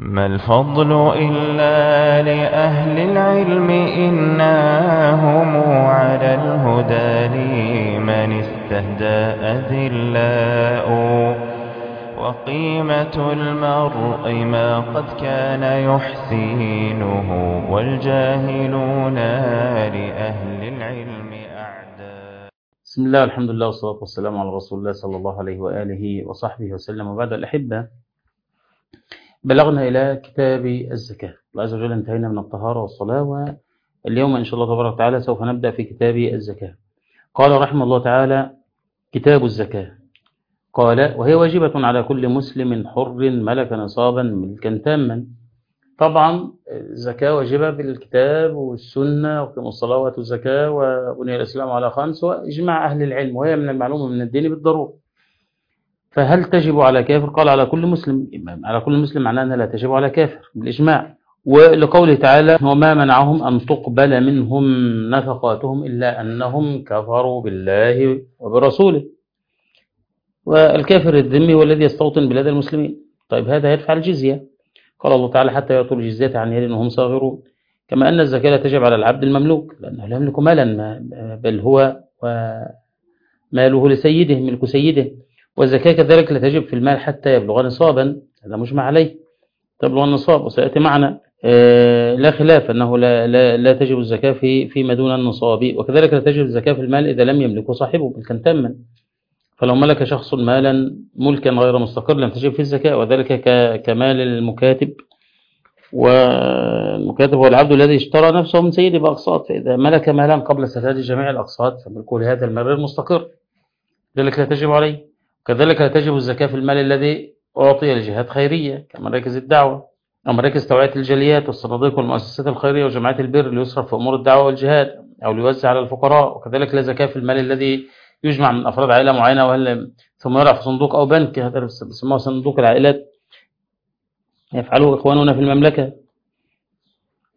ما الفضل إلا لأهل العلم إنهم على الهدى لمن استهدى أذلاء وقيمة المرء ما قد كان يحسينه والجاهلون لأهل العلم أعداء. بسم الله الحمد لله والصلاة والسلام على رسول الله صلى الله عليه وآله وصحبه وسلم. وبعد الأحبة بلغنا إلى كتاب الزكاة. الله عز وجل انتهينا من الطهارة والصلاة واليوم إن شاء الله تبارك وتعالى سوف نبدأ في كتاب الزكاة. قال رحمه الله تعالى كتاب الزكاة. قال وهي واجبة على كل مسلم حر ملك نصابا ملكا تاما. طبعا الزكاة واجبة بالكتاب والسنة وقيم الصلاة واتوا الزكاة وبني الإسلام على خمس وإجماع أهل العلم وهي من المعلومة من الدين بالضرورة. فهل تجب على كافر؟ قال على كل مسلم على كل مسلم معناه أنها لا تجب على كافر بالإجماع. ولقوله تعالى وما منعهم أن تقبل منهم نفقاتهم إلا أنهم كفروا بالله وبرسوله. والكافر الذمي هو الذي يستوطن بلاد المسلمين. طيب هذا يدفع الجزية. قال الله تعالى حتى يأتوا الجزية عن يد وهم صاغرون. كما أن الزكاة لا تجب على العبد المملوك لأنه لا يملك مالا بل هو وماله لسيده ملك سيده. والزكاة كذلك لا تجب في المال حتى يبلغ نصابا. هذا مجمع عليه. تبلغ النصاب وسيأتي معنا. لا خلاف أنه لا, لا, لا تجب الزكاة في فيما دون النصاب. وكذلك لا تجب الزكاة في المال إذا لم يملكه صاحبه ملكا تاما. فلو ملك شخص مالا ملكا غير مستقر لم تجب فيه الزكاة وذلك كمال المكاتب. والمكاتب هو العبد الذي اشترى نفسه من سيده بأقساط فإذا ملك مالا قبل سداد جميع الأقساط فملكه لهذا المال غير مستقر. لا تجب عليه. كذلك لا تجب الزكاة في المال الذي أعطي لجهات خيرية كمراكز الدعوة أو مراكز توعية الجاليات والصناديق والمؤسسات الخيرية وجماعات البر ليصرف في أمور الدعوة والجهاد أو ليوزع على الفقراء وكذلك لا زكاة في المال الذي يجمع من أفراد عائلة معينة وهل ثم يرى في صندوق أو بنك هذا بيسموه صندوق العائلات. يفعله إخواننا في المملكة.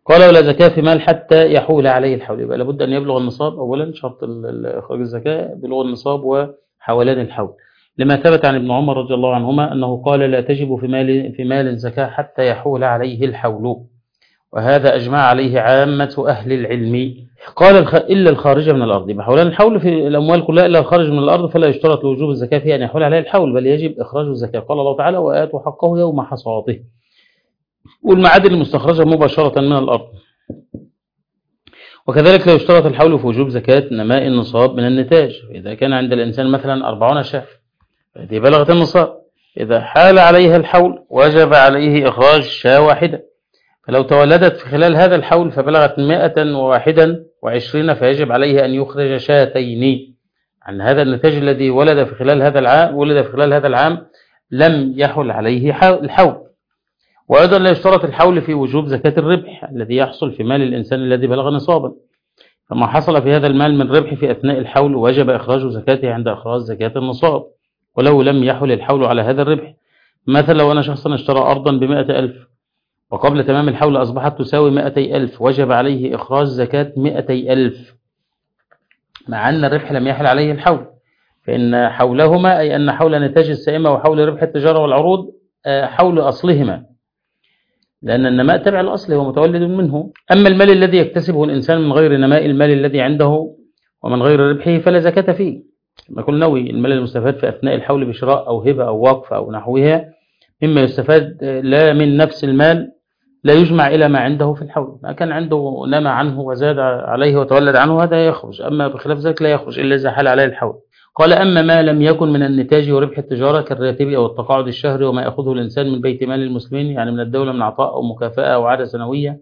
قال ولا زكاة في مال حتى يحول عليه الحول. يبقى لابد أن يبلغ النصاب. أولا شرط إخراج الزكاة بلغ النصاب وحولان الحول. لما ثبت عن ابن عمر رضي الله عنهما أنه قال لا تجب في مال في مال زكاة حتى يحول عليه الحول. وهذا أجمع عليه عامة أهل العلم. قال الخ... إلا الخارج من الأرض. بحولان الحول في الأموال كلها إلا الخارج من الأرض فلا يشترط لوجوب الزكاة في أن يحول عليه الحول بل يجب إخراج الزكاة. قال الله تعالى وآتوا حقه يوم حصاده. والمعادن المستخرجة مباشرة من الأرض. وكذلك لا يشترط الحول في وجوب زكاة نماء النصاب من النتاج. إذا كان عند الإنسان مثلا أربعون شاة. هذه بلغت النصاب إذا حال عليها الحول وجب عليه إخراج شاة واحدة. فلو تولدت في خلال هذا الحول فبلغت مائة وواحدا وعشرين فيجب عليه أن يخرج شاتين. عن هذا النتاج الذي ولد في خلال هذا العام ولد في خلال هذا العام لم يحل عليه الحول. وأيضا لا يشترط الحول في وجوب زكاة الربح الذي يحصل في مال الإنسان الذي بلغ نصابا. فما حصل في هذا المال من ربح في أثناء الحول وجب إخراج زكاته عند إخراج زكاة النصاب. ولو لم يحل الحول على هذا الربح. مثلا لو أنا شخصا اشترى أرضا بمائة ألف وقبل تمام الحول أصبحت تساوي مائتي ألف وجب عليه إخراج زكاة مائتي ألف. مع أن الربح لم يحل عليه الحول. فإن حولهما أي أن حول نتاج السائمة وحول ربح التجارة والعروض حول أصلهما. لأن النماء تبع الأصل هو متولد منه. أما المال الذي يكتسبه الإنسان من غير نماء المال الذي عنده ومن غير ربحه فلا زكاة فيه. كما قلنا نوي المال المستفاد في أثناء الحول بشراء أو هبة أو وقف أو نحوها مما يستفاد لا من نفس المال لا يجمع إلى ما عنده في الحول. ما كان عنده نمى عنه وزاد عليه وتولد عنه هذا يخرج. أما بخلاف ذلك لا يخرج إلا إذا حال عليه الحول. قال أما ما لم يكن من النتاج وربح التجارة كالراتب أو التقاعد الشهري وما يأخذه الإنسان من بيت مال المسلمين يعني من الدولة من عطاء أو مكافأة أو عادة سنوية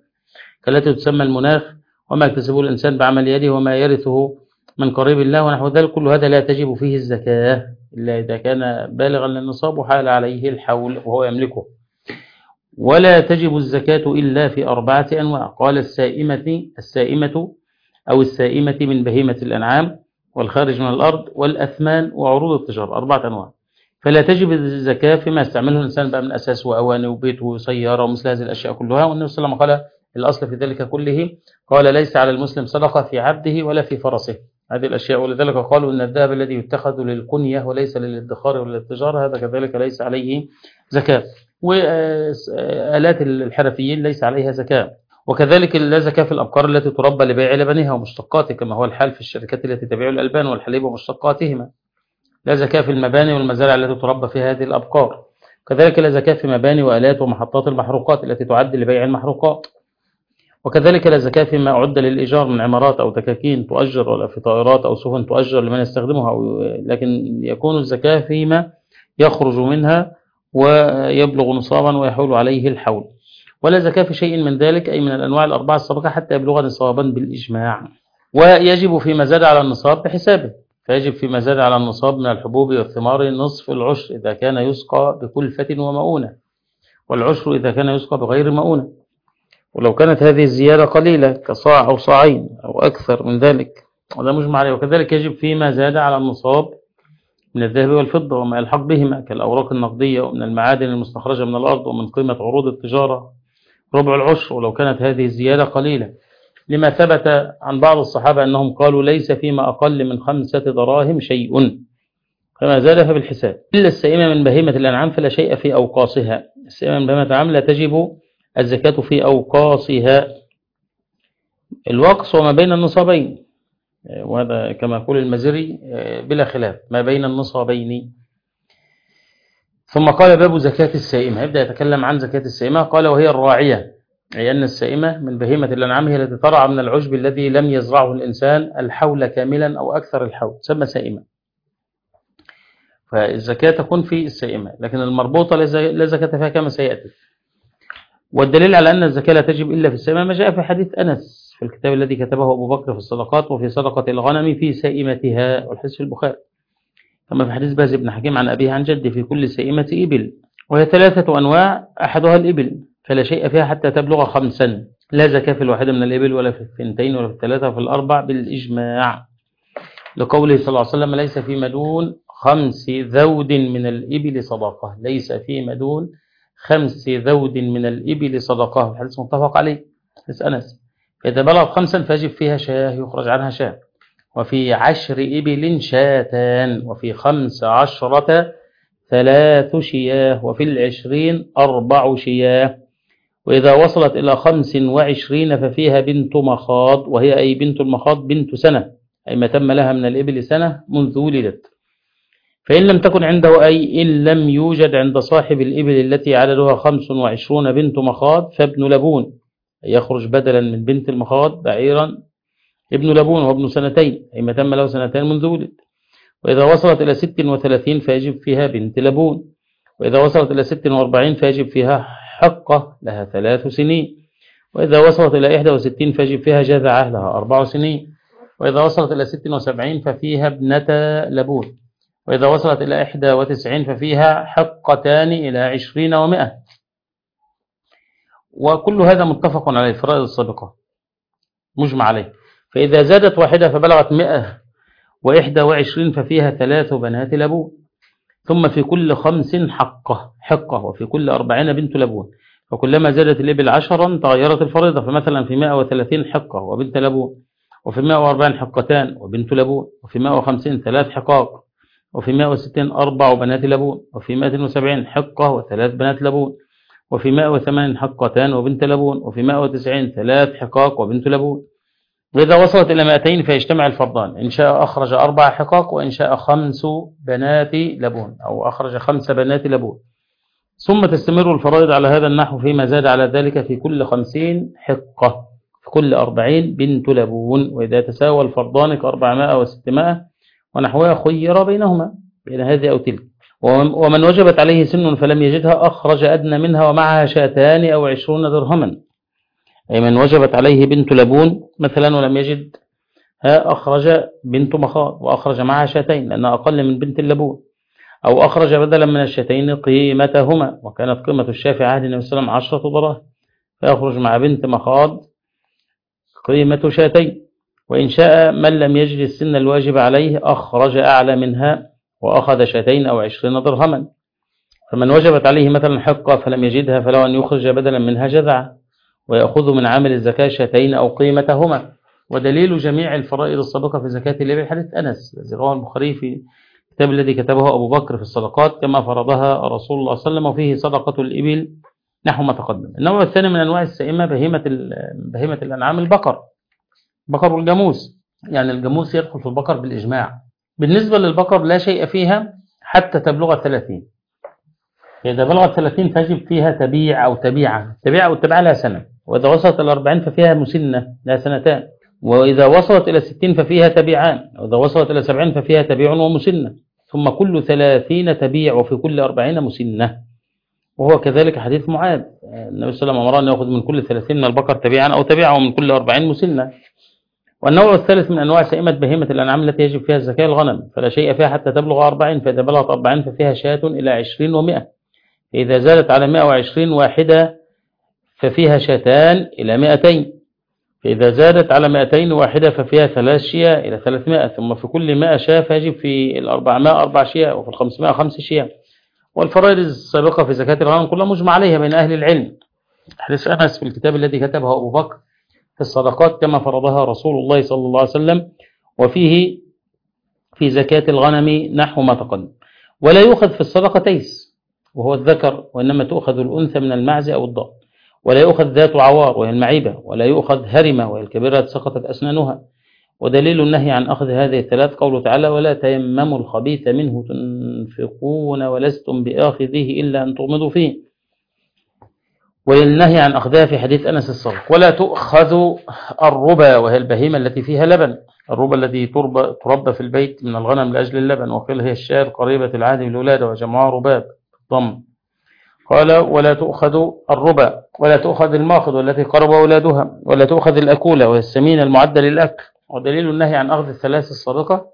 كالتي تسمى المناخ وما يكتسبه الإنسان بعمل يده وما يرثه من قريب الله ونحو ذلك كل هذا لا تجب فيه الزكاة إلا إذا كان بالغا للنصاب وحال عليه الحول وهو يملكه. ولا تجب الزكاة إلا في أربعة أنواع. قال السائمة السائمة أو السائمة من بهيمة الأنعام والخارج من الأرض والأثمان وعروض التجارة أربعة أنواع. فلا تجب الزكاة فيما يستعمله الإنسان بقى من أساس وأواني وبيت وسيارة ومثل هذه الأشياء كلها. والنبي صلى الله عليه وسلم قال الأصل في ذلك كله قال ليس على المسلم صدقة في عبده ولا في فرسه. هذه الأشياء. ولذلك قالوا أن الذهب الذي يتخذ للكنية وليس للادخار ولا للتجارة هذا كذلك ليس عليه زكاة. وآلات الحرفيين ليس عليها زكاة. وكذلك لا زكاة في الأبقار التي تربى لبيع لبنها ومشتقاته كما هو الحال في الشركات التي تبيع الألبان والحليب ومشتقاتهما. لا زكاة في المباني والمزارع التي تربى فيها هذه الأبقار. كذلك لا زكاة في مباني وآلات ومحطات المحروقات التي تعد لبيع المحروقات. وكذلك لا زكاة فيما أعد للإيجار من عمارات أو دكاكين تؤجر ولا في طائرات أو سفن تؤجر لمن يستخدمها أو لكن يكون الزكاة فيما يخرج منها ويبلغ نصابا ويحول عليه الحول. ولا زكاة في شيء من ذلك أي من الأنواع الأربعة السابقة حتى يبلغ نصابا بالإجماع. ويجب فيما زاد على النصاب بحسابه. فيجب فيما زاد على النصاب من الحبوب والثمار نصف العشر إذا كان يسقى بكلفة ومؤونة. والعشر إذا كان يسقى بغير مؤونة. ولو كانت هذه الزيادة قليلة كصاع أو صاعين أو أكثر من ذلك وهذا مجمع عليه. وكذلك يجب فيما زاد على النصاب من الذهب والفضة وما يلحق بهما كالأوراق النقدية ومن المعادن المستخرجة من الأرض ومن قيمة عروض التجارة. ربع العشر ولو كانت هذه الزيادة قليلة. لما ثبت عن بعض الصحابة أنهم قالوا ليس فيما أقل من خمسة دراهم شيء. فما زاد فبالحساب. إلا السائمة من بهيمة الأنعام فلا شيء في أوقاصها السائمة من بهيمة الأنعام لا تجب الزكاة في أوقاصها. الوقص وما بين النصابين. وهذا كما يقول المزري بلا خلاف ما بين النصابين. ثم قال باب زكاة السائمة. يبدأ يتكلم عن زكاة السائمة. قال وهي الراعية أي أن السائمة من بهيمة الأنعام هي التي ترعى من العشب الذي لم يزرعه الإنسان الحول كاملا أو أكثر الحول تسمى سائمة. فالزكاة تكون في السائمة لكن المربوطة لا زكاة فيها كما سيأتي. والدليل على أن الزكاة لا تجب إلا في السائمة ما جاء في حديث أنس في الكتاب الذي كتبه أبو بكر في الصدقات وفي صدقة الغنم في سائمتها والحديث في البخاري. كما في حديث باز بن حكيم عن أبيه عن جده في كل سائمة إبل وهي ثلاثة أنواع أحدها الإبل فلا شيء فيها حتى تبلغ خمسا. لا زكاة في الواحدة من الإبل ولا في الثنتين ولا في الثلاثة وفي الأربع بالإجماع. لقوله صلى الله عليه وسلم ليس في مدون خمس ذود من الإبل صدقة ليس في مدون خمس ذود من الإبل صدقة الحديث متفق عليه. حديث أنس. فإذا بلغ خمسا فيجب فيها شاة يخرج عنها شاة. وفي عشر إبل شاتان وفي خمس عشرة ثلاث شياه وفي العشرين أربع شياه. وإذا وصلت إلى خمس وعشرين ففيها بنت مخاض وهي أي بنت المخاض بنت سنة. أي ما تم لها من الإبل سنة منذ ولدت. فإن لم تكن عنده أي إن لم يوجد عند صاحب الإبل التي عددها خمس وعشرون بنت مخاض فابن لبون يخرج بدلا من بنت المخاض بعيرا ابن لبون وابن سنتين أي ما تم له سنتين منذ ولد. وإذا وصلت إلى ست وثلاثين فيجب فيها بنت لبون. وإذا وصلت إلى ست وأربعين فيجب فيها حقة لها ثلاث سنين. وإذا وصلت إلى إحدى وستين فيجب فيها جذعة لها أربع سنين. وإذا وصلت إلى ست وسبعين ففيها ابنة لبون. وإذا وصلت إلى إحدى وتسعين ففيها حقتان إلى عشرين ومائة. وكل هذا متفق على الفرائض السابقة. مجمع عليه. فإذا زادت واحدة فبلغت مئة وإحدى وعشرين ففيها ثلاث بنات لبون ثم في كل خمس حقة. حقة. وفي كل أربعين بنت لبون فكلما زادت الإبل عشرا تغيرت الفريضة. فمثلا في مائة وثلاثين حقة وبنت لبون وفي مائة وأربعين حقتان وبنت لبون وفي مائة وخمسين ثلاث حقاق. وفي مائة وستين أربع بنات لبون وفي مائة وسبعين حقة وثلاث بنات لبون وفي مائة وثمان حقتان وبنت لبون وفي مائة وتسعين ثلاث حقاق وبنت لبون. وإذا وصلت إلى مائتين فيجتمع الفرضان إن شاء أخرج أربع حقاق وإن شاء خمس بنات لبون أو أخرج خمس بنات لبون. ثم تستمر الفرائض على هذا النحو فيما زاد على ذلك في كل خمسين حقة في كل أربعين بنت لبون. وإذا تساوى الفرضان كأربعمائة وستمائة ونحوها خير بينهما. بين هذه أو تلك. ومن وجبت عليه سن فلم يجدها أخرج أدنى منها ومعها شاتان أو عشرون درهما. أي من وجبت عليه بنت لبون مثلا ولم يجد ها أخرج بنت مخاض وأخرج معها شاتين لأنها أقل من بنت اللبون. أو أخرج بدلا من الشاتين قيمتهما وكانت قيمة الشافع عهد النبي صلى الله عليه وسلم عشرة دراهم فيخرج مع بنت مخاض قيمة شاتين. وإن شاء من لم يجد السن الواجب عليه أخرج أعلى منها وأخذ شاتين أو عشرين درهما. فمن وجبت عليه مثلا حقة فلم يجدها فلو أن يخرج بدلا منها جذعة ويأخذ من عامل الزكاة شاتين أو قيمتهما. ودليل جميع الفرائض السابقة في زكاة الإبل حديث أنس الذي البخاري في الكتاب الذي كتبه أبو بكر في الصدقات كما فرضها رسول الله صلى الله عليه وسلم وفيه صدقة الإبل نحو ما تقدم. النوع الثاني من أنواع السائمة بهيمة, بهيمة الأنعام البقر. بقر والجاموس يعني الجاموس يدخل في البقر بالإجماع. بالنسبة للبقر لا شيء فيها حتى تبلغ الثلاثين. إذا بلغت ثلاثين تجب فيها تبيع أو تبيعة. تبيع أو تبيع لها سنة. وإذا وصلت الأربعين ففيها مسنة لها سنتان. وإذا وصلت إلى ستين ففيها تبيعان. وإذا وصلت إلى سبعين ففيها تبيع ومسنة. ثم كل ثلاثين تبيع وفي كل أربعين مسنة. وهو كذلك حديث معاذ. النبي صلى الله عليه وسلم أمر أن يأخذ من كل ثلاثين من البقر تبيعا أو تبيعا ومن كل أربعين مسنة. والنوع الثالث من أنواع سائمة بهيمة الأنعام التي يجب فيها الزكاة الغنم فلا شيء فيها حتى تبلغ أربعين فإذا بلغت أربعين ففيها شاة إلى عشرين ومائة. فإذا زادت على مائة وعشرين واحدة ففيها شاتان إلى مائتين. فإذا زادت على مائتين واحدة ففيها ثلاث شياء إلى ثلاثمائة. ثم في كل مائة شاة فيجب في الأربعمائة أربع شياء وفي الخمسمائة خمس شياء والفرائض السابقة في زكاة الغنم كلها مجمع عليها بين أهل العلم. حديث أنس في الكتاب الذي كتبه أبو بكر في الصدقات كما فرضها رسول الله صلى الله عليه وسلم وفيه في زكاة الغنم نحو ما تقدم. ولا يؤخذ في الصدقة تيس وهو الذكر وإنما تؤخذ الأنثى من المعز أو الضأن ولا يؤخذ ذات عوار وهي المعيبة ولا يؤخذ هرمة وهي الكبيرة سقطت أسنانها. ودليل النهي عن أخذ هذه الثلاث قوله تعالى ولا تيمموا الخبيث منه تنفقون ولستم بآخذه إلا أن تغمضوا فيه وللنهي عن أخذها في حديث أنس الصغر ولا تؤخذ الربا وهي البهيمة التي فيها لبن. الربا الذي تربى, في البيت من الغنم لأجل اللبن وقيل هي الشاة قريبة العهد بالولادة وجمعها رباب ضم. قال ولا تؤخذ الربا. ولا تؤخذ الماخذ والتي قرب أولادها. ولا تؤخذ الأكولة وهي السمين المعدة للأكل. ودليل النهي عن أخذ الثلاث الصادقة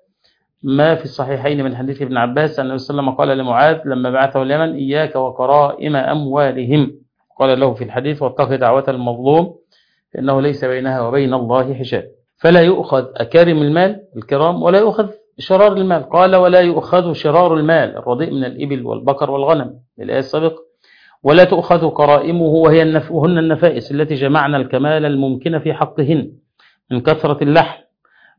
ما في الصحيحين من حديث ابن عباس أن النبي صلى الله عليه وسلم قال لمعاذ لما بعثه اليمن إياك وكرائم أموالهم. قال له في الحديث واتق دعوة المظلوم فإنه ليس بينها وبين الله حجاب. فلا يؤخذ أكارم المال الكرام ولا يؤخذ شرار المال. قال ولا يؤخذ شرار المال الرديء من الإبل والبقر والغنم الآية السابقة. ولا تؤخذ كرائمه وهي النف... وهن النفائس التي جمعنا الكمال الممكن في حقهن من كثرة اللحم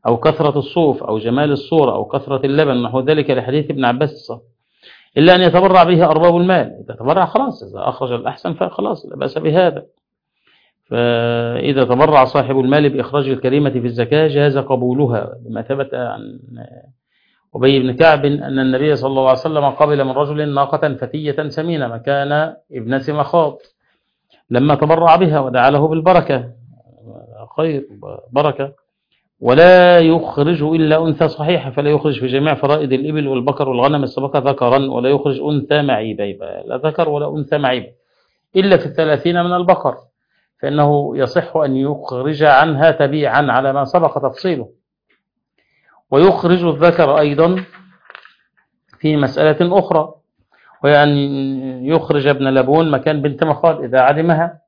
أو كثرة الصوف أو جمال الصورة أو كثرة اللبن. نحو ذلك لحديث ابن عباس. إلا أن يتبرع به أرباب المال. إذا تبرع خلاص إذا أخرج الأحسن فخلاص لا بأس بهذا. فإذا تبرع صاحب المال بإخراج الكريمة في الزكاة جاز قبولها لما ثبت عن أبي بن كعب أن النبي صلى الله عليه وسلم قبل من رجل ناقة فتية سمينة مكان ابنة مخاض لما تبرع بها ودعا له بالبركة. خير بركة ولا يخرج إلا أنثى صحيحة فلا يخرج في جميع فرائض الإبل والبقر والغنم السبقة ذكرا ولا يخرج أنثى معيبة لا ذكر ولا أنثى معيبة إلا في الثلاثين من البقر فإنه يصح أن يخرج عنها تبيعا على ما سبق تفصيله. ويخرج الذكر أيضا في مسألة أخرى وهي أن يخرج ابن لبون مكان بنت مخاض إذا علمها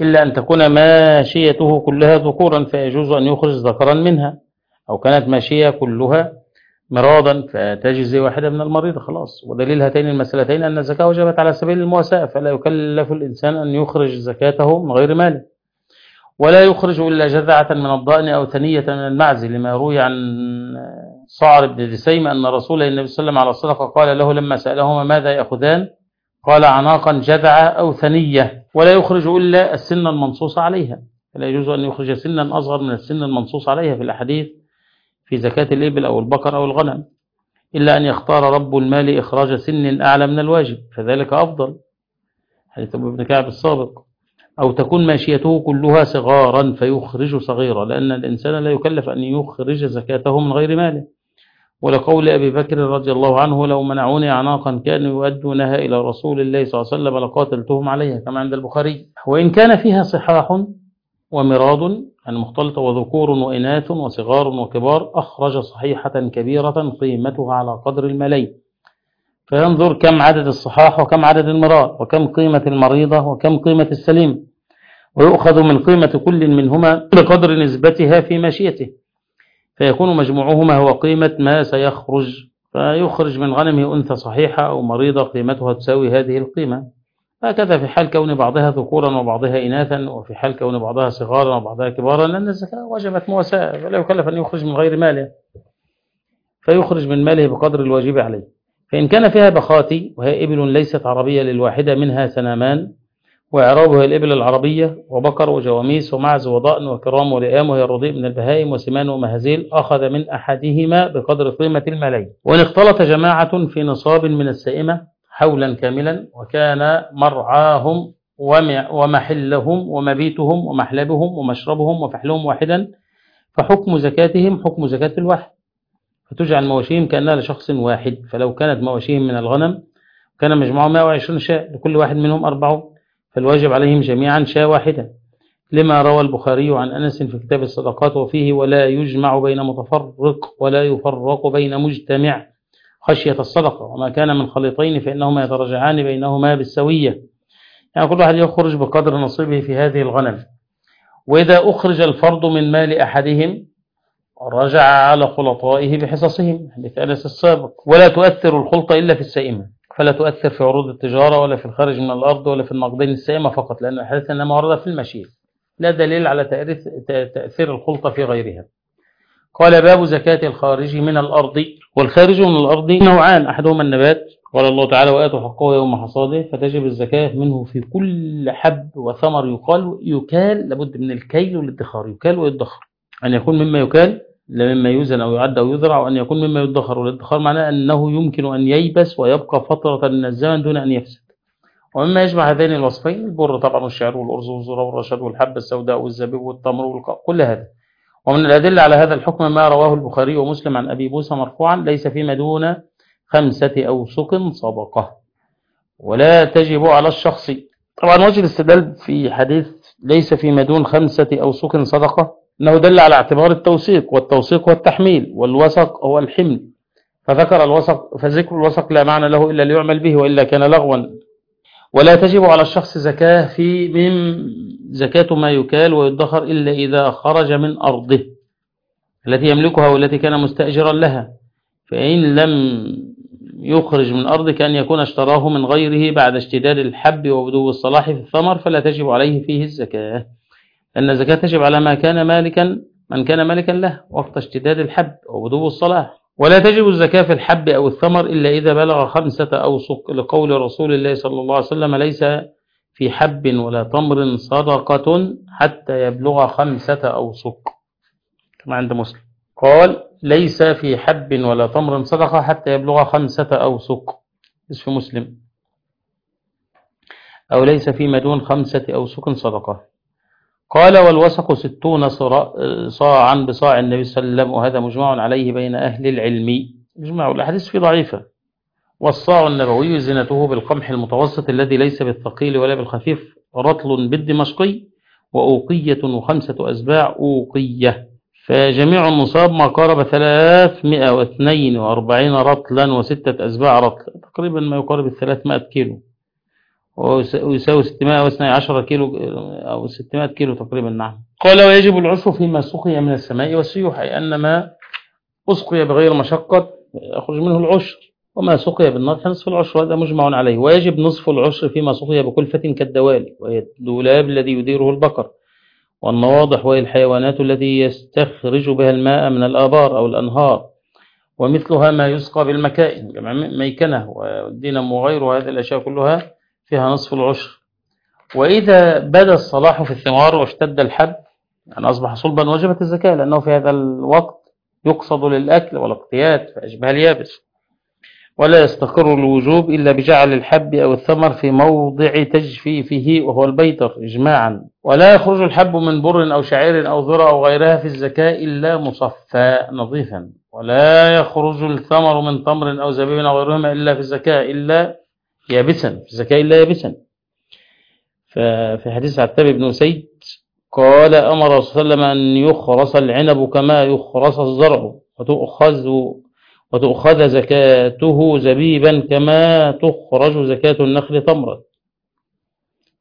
إلا أن تكون ماشيته كلها ذكورا فيجوز أن يخرج ذكرا منها. أو كانت ماشية كلها مراضا فتجزي واحدة من المريض خلاص. ودليل هاتين المسألتين أن الزكاة وجبت على سبيل المواساة فلا يكلف الإنسان أن يخرج زكاته من غير ماله ولا يخرج إلا جذعة من الضأن أو ثنية من المعز لما روي عن صعر بن دسيم أن رسول النبي صلى الله عليه وسلم على الصدقة قال له لما سألهما ماذا يأخذان؟ قال عناقا جذعة أو ثنية ولا يخرج إلا السن المنصوص عليها. لا يجوز أن يخرج سنا أصغر من السن المنصوص عليها في الأحاديث في زكاة الإبل أو البقر أو الغنم إلا أن يختار رب المال إخراج سن أعلى من الواجب فذلك أفضل. حديث أبو بن كعب السابق. أو تكون ماشيته كلها صغارا فيخرج صغيرا لأن الإنسان لا يكلف أن يخرج زكاته من غير ماله. ولقول أبي بكر رضي الله عنه لو منعوني أعناقا كانوا يؤدونها إلى رسول الله صلى الله عليه وسلم لقاتلتهم عليها كما عند البخاري. وإن كان فيها صحاح ومراض يعني مختلطة وذكور وإناث وصغار وكبار أخرج صحيحة كبيرة قيمتها على قدر الملي فينظر كم عدد الصحاح وكم عدد المراد وكم قيمة المريضة وكم قيمة السليم. ويؤخذ من قيمة كل منهما بقدر نسبتها في ماشيته فيكون مجموعهما هو قيمة ما سيخرج فيخرج من غنمه أنثى صحيحة أو مريضة قيمتها تساوي هذه القيمة. هكذا في حال كون بعضها ذكورا وبعضها إناثا وفي حال كون بعضها صغارا وبعضها كبارا لأن الزكاة وجبت مواساة فلا يكلف أن يخرج من غير ماله. فيخرج من ماله بقدر الواجب عليه. فإن كان فيها بخاتي وهي إبل ليست عربية للواحدة منها سنامان وإعرابها الإبل العربية وبقر وجواميس ومعز وضأن وكرام ولئام وهي الرضيء من البهائم وسمان ومهزيل أخذ من أحدهما بقدر قيمة المالين وإن اختلط جماعة في نصاب من السائمة حولا كاملا وكان مرعاهم ومحلهم ومبيتهم ومحلبهم ومشربهم وفحلهم واحدا فحكم زكاتهم حكم زكاة الواحد فتجعل مواشيهم كأنها لشخص واحد. فلو كانت مواشيهم من الغنم كان مجموعهم 120 شاة لكل واحد منهم أربعون فالواجب عليهم جميعا شاة واحدة. لما روى البخاري عن أنس في كتاب الصدقات وفيه ولا يجمع بين متفرق ولا يفرق بين مجتمع خشية الصدقة وما كان من خليطين فإنهما يترجعان بينهما بالسوية. يعني كل واحد يخرج بقدر نصيبه في هذه الغنم؟ وإذا أخرج الفرض من مال أحدهم رجع على خلطائه بحصصهم. حديث أنس السابق. ولا تؤثر الخلطة إلا في السائمة. فلا تؤثر في عروض التجارة ولا في الخارج من الأرض ولا في النقدين السائمة فقط لأن الحديث إنما ورد في المشي لا دليل على تأثير الخلطة في غيرها. قال باب زكاة الخارج من الأرض والخارج من الأرض نوعان أحدهما النبات قال الله تعالى وآتوا حقه يوم حصاده فتجب الزكاة منه في كل حب وثمر يقال يكال لابد من الكيل والادخار يكال ويدخر أن يكون مما يكال لا مما يوزن أو يعد أو يزرع وأن يكون مما يدخر. والادخار معناه أنه يمكن أن ييبس ويبقى فترة من الزمن دون أن يفسد. ومما يجمع هذين الوصفين البر طبعا والشعر والأرز والذرة والرشاد والحبة السوداء والزبيب والتمر والقاء كل هذا. ومن الأدلة على هذا الحكم ما رواه البخاري ومسلم عن أبي موسى مرفوعا ليس فيما دون خمسة أوسق صدقة. ولا تجب على الشخص. طبعا وجه الاستدلال في حديث ليس فيما دون خمسة أوسق صدقة. أنه دل على اعتبار التوثيق والتوثيق هو التحميل والوسق هو الحمل. فذكر الوسق فذكر الوسق لا معنى له إلا ليعمل به وإلا كان لغوا. ولا تجب على الشخص زكاة في من زكاة ما يكال ويدخر إلا إذا خرج من أرضه. التي يملكها والتي كان مستأجرا لها. فإن لم يخرج من أرضه كأن يكون اشتراه من غيره بعد اشتداد الحب وبدو الصلاح في الثمر فلا تجب عليه فيه الزكاة. أن الزكاة تجب على ما كان مالكا من كان مالكا له وقت اشتداد الحب وبدو الصلاح ولا تجب الزكاة في الحب أو الثمر إلا إذا بلغ خمسة أوسق لقول رسول الله صلى الله عليه وسلم ليس في حب ولا تمر صدقة حتى يبلغ خمسة أوسق كما عند مسلم. قال ليس في حب ولا تمر صدقة حتى يبلغ خمسة أوسق في مسلم أو ليس في دون خمسة أوسق صدقة. قال والوسق ستون صاعا بصاع النبي صلى الله عليه وسلم وهذا مجمع عليه بين أهل العلم. مجمع الأحاديث في ضعيفة. والصاع النبوي زنته بالقمح المتوسط الذي ليس بالثقيل ولا بالخفيف رطل بالدمشقي وأوقية وخمسة أزباع أوقية. فجميع النصاب ما قارب 342 رطلا وستة أزباع رطل تقريبا ما يقارب 300 كيلو. ويساوي 612 كيلو أو 600 كيلو تقريبا نعم. قال ويجب العشر فيما سقي من السماء والسيوح أي أن ما أسقي بغير مشقة يخرج منه العشر وما سقي بالنار فنصف العشر هذا مجمع عليه. ويجب نصف العشر فيما سقي بكلفة كالدوالي وهي الدولاب الذي يديره البقر والنواضح وهي الحيوانات التي يستخرج بها الماء من الآبار أو الأنهار ومثلها ما يسقى بالمكائن ميكنة والدينم وغيره هذه الأشياء كلها فيها نصف العشر. وإذا بدأ الصلاح في الثمار واشتد الحب يعني أصبح صلبا وجبت الزكاة لأنه في هذا الوقت يقصد للأكل والاقتيات فأشبه اليابس. ولا يستقر الوجوب إلا بجعل الحب أو الثمر في موضع تجفيفه وهو البيتر إجماعا. ولا يخرج الحب من بر أو شعير أو ذرة أو غيرها في الزكاة إلا مصفى نظيفا. ولا يخرج الثمر من تمر أو زبيب أو غيرهما إلا في الزكاة إلا يابسا في الزكاة إلا يابسا. ففي حديث عتاب بن سيد قال أمر رسول الله أن يخرص العنب كما يخرص الزرع وتؤخذ وتؤخذ زكاته زبيبا كما تخرج زكاة النخل تمرا.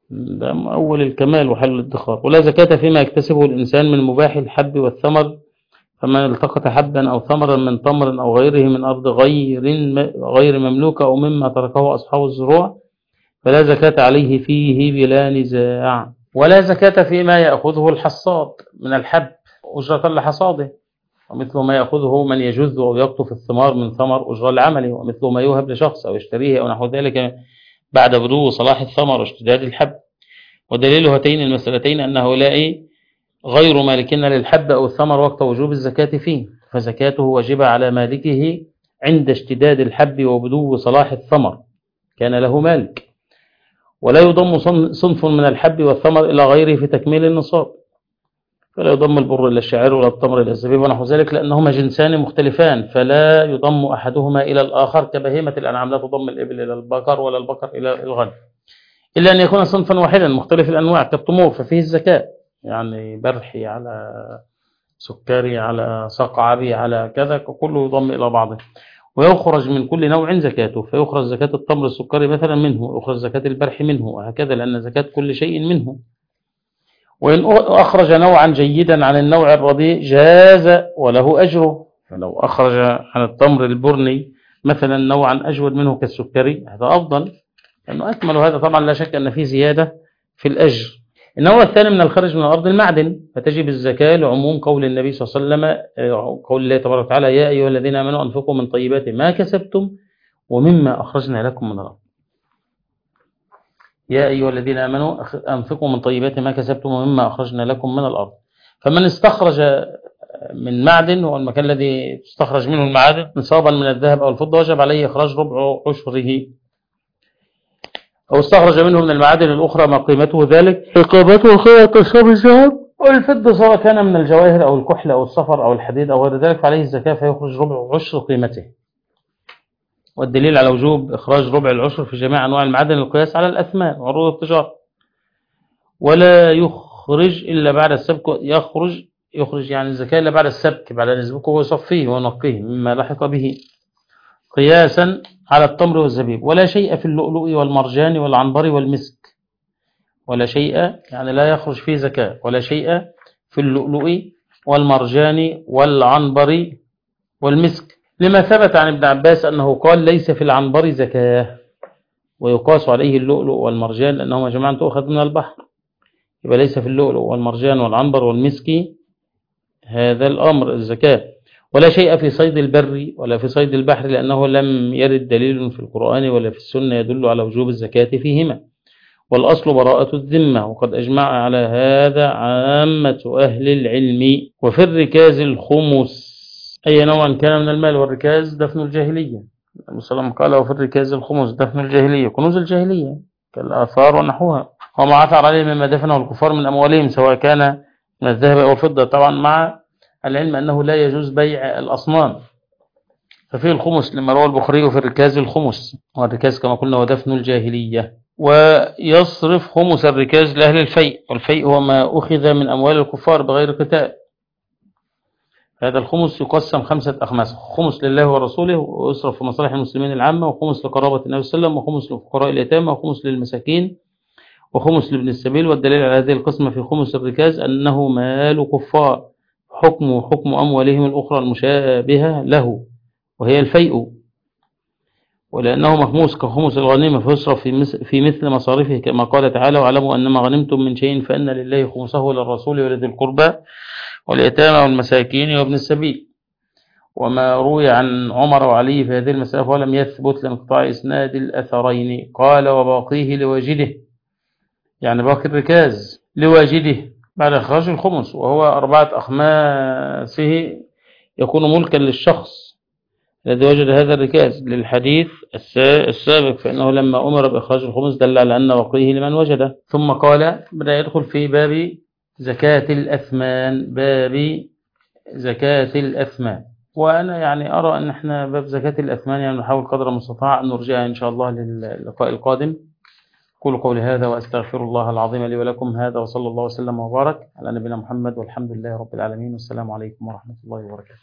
ده أول الكمال وحل الادخار. ولا زكاة فيما يكتسبه الإنسان من مباح الحب والثمر فمن التقط حبا أو ثمرا من تمر أو غيره من أرض غير غير مملوكة أو مما تركه أصحاب الزروع فلا زكاة عليه فيه بلا نزاع. ولا زكاة فيما يأخذه الحصاد من الحب أجرة لحصاده. ومثل ما يأخذه من يجذ أو يقطف الثمار من ثمر أجرة لعمله ومثل ما يوهب لشخص أو يشتريه أو نحو ذلك بعد بدو صلاح الثمر واشتداد الحب. ودليل هاتين المسألتين أن هؤلاء غير مالكين للحب أو الثمر وقت وجوب الزكاة فيه فزكاته واجبة على مالكه عند اشتداد الحب وبدو صلاح الثمر. كان له مالك. ولا يضم صنف من الحب والثمر إلى غيره في تكميل النصاب. فلا يضم البر إلى الشعير ولا التمر إلى الزبيب ونحو ذلك لأنهما جنسان مختلفان فلا يضم أحدهما إلى الآخر كبهيمة الأنعام. لا تضم الإبل إلى البقر ولا البقر إلى الغنم. إلا أن يكون صنفا واحدا مختلف الأنواع كالتمور ففيه الزكاة. يعني برحي على سكري على صقعي على كذا كله يضم إلى بعضه. ويخرج من كل نوع زكاته. فيخرج زكاة التمر السكري مثلا منه ويخرج زكاة البرحي منه وهكذا لأن زكاة كل شيء منه. وإن أخرج نوعا جيدا عن النوع الرديء جاز وله أجره. فلو أخرج عن التمر البرني مثلا نوعا أجود منه كالسكري هذا أفضل لأنه أكمل. هذا طبعا لا شك أن فيه زيادة في الأجر. النوع الثاني من الخرج من الأرض المعدن. فتجب الزكاة لعموم قول النبي صلى الله عليه وسلم قول الله تبارك وتعالى يا أيها الذين آمنوا أنفقوا من طيبات ما كسبتم ومما أخرجنا لكم من الأرض. يا أيها الذين آمنوا أنفقوا من طيبات ما كسبتم ومما أخرجنا لكم من الأرض. فمن استخرج من معدن هو المكان الذي تستخرج منه المعادن نصابا من الذهب أو الفضة وجب عليه إخراج ربع عشره. أو استخرج منه من المعادن الأخرى ما قيمته ذلك؟ إقامته خير تشرب الذهب والفضة سواء كان من الجواهر أو الكحل أو الصفر أو الحديد أو غير ذلك فعليه الزكاة فيخرج ربع عشر قيمته. والدليل على وجوب إخراج ربع العشر في جميع أنواع المعادن القياس على الأثمان وعروض التجارة. ولا يخرج إلا بعد السبك يخرج يخرج يعني الزكاة إلا بعد السبك بعد أن يسبكه ويصفيه ونقيه مما لحق به. قياسا على التمر والزبيب ولا شيء في اللؤلؤ والمرجان والعنبر والمسك. ولا شيء يعني لا يخرج فيه زكاة. ولا شيء في اللؤلؤ والمرجان والعنبر والمسك. لما ثبت عن ابن عباس أنه قال ليس في العنبر زكاة. ويقاس عليه اللؤلؤ والمرجان لأنهما جميعا تؤخذ من البحر. يبقى ليس في اللؤلؤ والمرجان والعنبر والمسك هذا الأمر الزكاة. ولا شيء في صيد البر ولا في صيد البحر لأنه لم يرد دليل في القرآن ولا في السنة يدل على وجوب الزكاة فيهما. والأصل براءة الذمة وقد أجمع على هذا عامة أهل العلم. وفي الركاز الخمس أي نوع كان من المال؟ والركاز دفن الجاهلية. النبي قال وفي الركاز الخمس دفن الجاهلية كنوز الجاهلية كالآثار ونحوها. وما عثر عليه مما دفنه الكفار من أموالهم سواء كان من الذهب أو الفضة. طبعا مع العلم أنه لا يجوز بيع الأصنام. ففيه الخمس لما روى البخاري في الركاز الخمس. والركاز كما قلنا ودفن الجاهلية. ويصرف خمس الركاز لأهل الفيء. والفيء هو ما أخذ من أموال الكفار بغير قتال. هذا الخمس يقسم خمسة أخماس. خمس لله ورسوله ويصرف في مصالح المسلمين العامة وخمس لقرابة النبي صلى الله عليه وسلم وخمس لفقراء اليتامى وخمس للمساكين وخمس لابن السبيل. والدليل على هذه القسمة في خمس الركاز أنه مال كفار. حكم حكم أموالهم الأخرى المشابهة له وهي الفيء. ولأنه مخموس كخمس الغنيمة فيصرف في مثل مصارفه كما قال تعالى واعلموا أنما غنمتم من شيء فأن لله خمسه وللرسول ولذي القربى واليتامى والمساكين وابن السبيل. وما روي عن عمر وعلي في هذه المسألة ولم يثبت لانقطاع إسناد الأثرين. قال وباقيه لواجده. يعني باقي الركاز لواجده. بعد إخراج الخمس وهو أربعة أخماسه يكون ملكا للشخص الذي وجد هذا الركاز للحديث السابق فإنه لما أمر بإخراج الخمس دل على أن وقيه لمن وجده. ثم قال بدأ يدخل في باب زكاة الأثمان باب زكاة الأثمان. وأنا يعني أرى أن إحنا باب زكاة الأثمان يعني نحاول قدر المستطاع أن نرجعها إن شاء الله للقاء القادم. قولوا قولي هذا وأستغفر الله العظيم لي ولكم هذا وصلى الله وسلم وبارك على نبينا محمد والحمد لله رب العالمين والسلام عليكم ورحمة الله وبركاته.